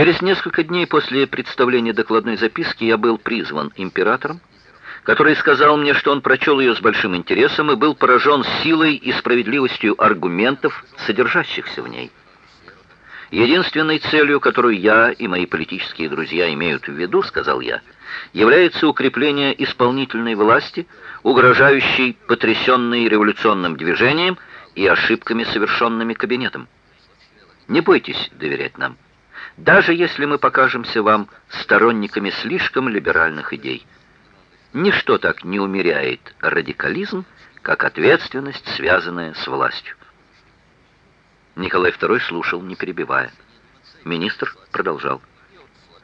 Через несколько дней после представления докладной записки я был призван императором, который сказал мне, что он прочел ее с большим интересом и был поражен силой и справедливостью аргументов, содержащихся в ней. Единственной целью, которую я и мои политические друзья имеют в виду, сказал я, является укрепление исполнительной власти, угрожающей потрясенной революционным движением и ошибками, совершенными кабинетом. Не бойтесь доверять нам, даже если мы покажемся вам сторонниками слишком либеральных идей. Ничто так не умеряет радикализм, как ответственность, связанная с властью. Николай II слушал, не перебивая. Министр продолжал.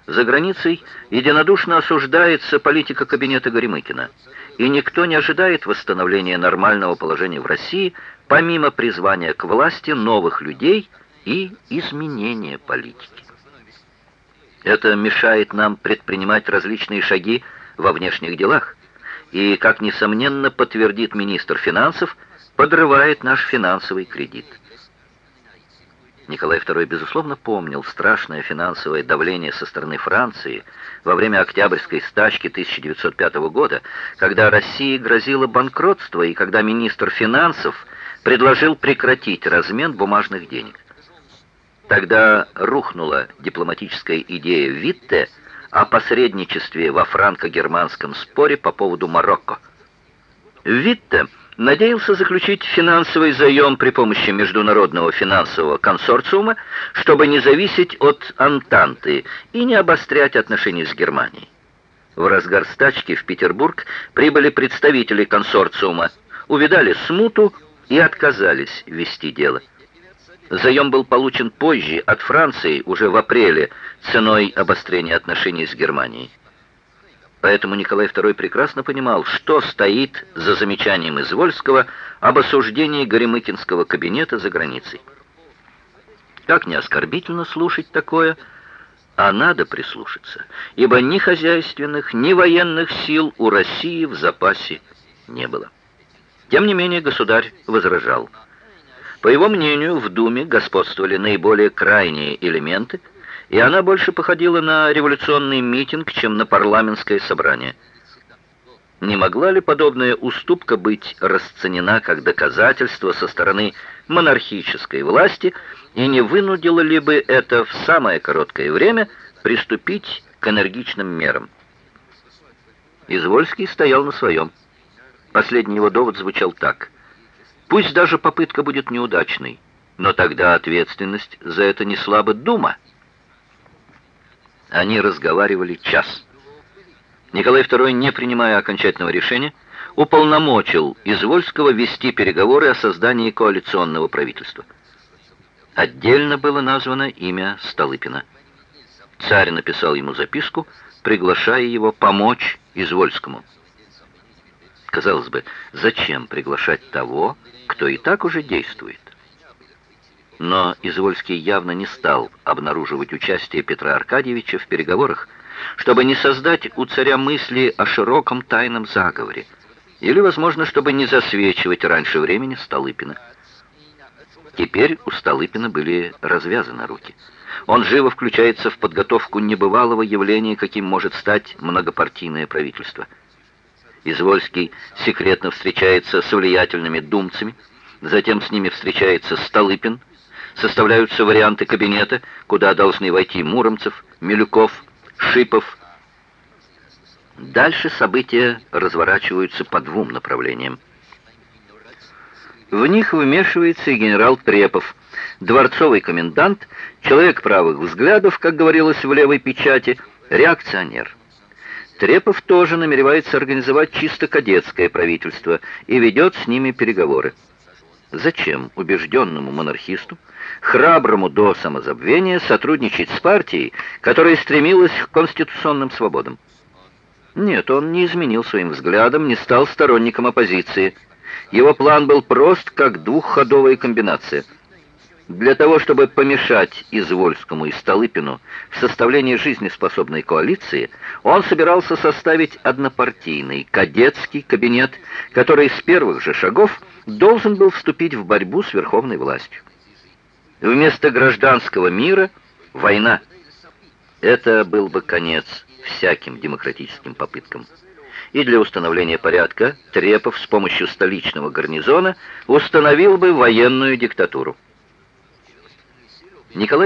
За границей единодушно осуждается политика кабинета Горемыкина, и никто не ожидает восстановления нормального положения в России, помимо призвания к власти новых людей и изменения политики. Это мешает нам предпринимать различные шаги во внешних делах, и, как несомненно подтвердит министр финансов, подрывает наш финансовый кредит. Николай II, безусловно, помнил страшное финансовое давление со стороны Франции во время Октябрьской стачки 1905 года, когда России грозило банкротство и когда министр финансов предложил прекратить размен бумажных денег. Тогда рухнула дипломатическая идея Витте о посредничестве во франко-германском споре по поводу Марокко. Витте надеялся заключить финансовый заем при помощи международного финансового консорциума, чтобы не зависеть от Антанты и не обострять отношения с Германией. В разгар стачки в Петербург прибыли представители консорциума, увидали смуту и отказались вести дело. Заем был получен позже от Франции, уже в апреле, ценой обострения отношений с Германией. Поэтому Николай II прекрасно понимал, что стоит за замечанием Извольского об осуждении Горемыкинского кабинета за границей. Как не оскорбительно слушать такое, а надо прислушаться, ибо ни хозяйственных, ни военных сил у России в запасе не было. Тем не менее государь возражал. По его мнению, в Думе господствовали наиболее крайние элементы – и она больше походила на революционный митинг, чем на парламентское собрание. Не могла ли подобная уступка быть расценена как доказательство со стороны монархической власти, и не вынудило ли бы это в самое короткое время приступить к энергичным мерам? Извольский стоял на своем. Последний его довод звучал так. «Пусть даже попытка будет неудачной, но тогда ответственность за это несла бы Дума». Они разговаривали час. Николай II, не принимая окончательного решения, уполномочил Извольского вести переговоры о создании коалиционного правительства. Отдельно было названо имя Столыпина. Царь написал ему записку, приглашая его помочь Извольскому. Казалось бы, зачем приглашать того, кто и так уже действует? Но Извольский явно не стал обнаруживать участие Петра Аркадьевича в переговорах, чтобы не создать у царя мысли о широком тайном заговоре, или, возможно, чтобы не засвечивать раньше времени Столыпина. Теперь у Столыпина были развязаны руки. Он живо включается в подготовку небывалого явления, каким может стать многопартийное правительство. Извольский секретно встречается с влиятельными думцами, затем с ними встречается Столыпин, составляются варианты кабинета, куда должны войти Муромцев, Милюков, Шипов. Дальше события разворачиваются по двум направлениям. В них вмешивается и генерал Трепов, дворцовый комендант, человек правых взглядов, как говорилось в левой печати, реакционер. Трепов тоже намеревается организовать чисто кадетское правительство и ведет с ними переговоры. Зачем убежденному монархисту, храброму до самозабвения, сотрудничать с партией, которая стремилась к конституционным свободам? Нет, он не изменил своим взглядом, не стал сторонником оппозиции. Его план был прост, как двухходовая комбинация. Для того, чтобы помешать Извольскому и Столыпину в составлении жизнеспособной коалиции, он собирался составить однопартийный кадетский кабинет, который с первых же шагов – должен был вступить в борьбу с верховной властью. Вместо гражданского мира – война. Это был бы конец всяким демократическим попыткам. И для установления порядка Трепов с помощью столичного гарнизона установил бы военную диктатуру. Николай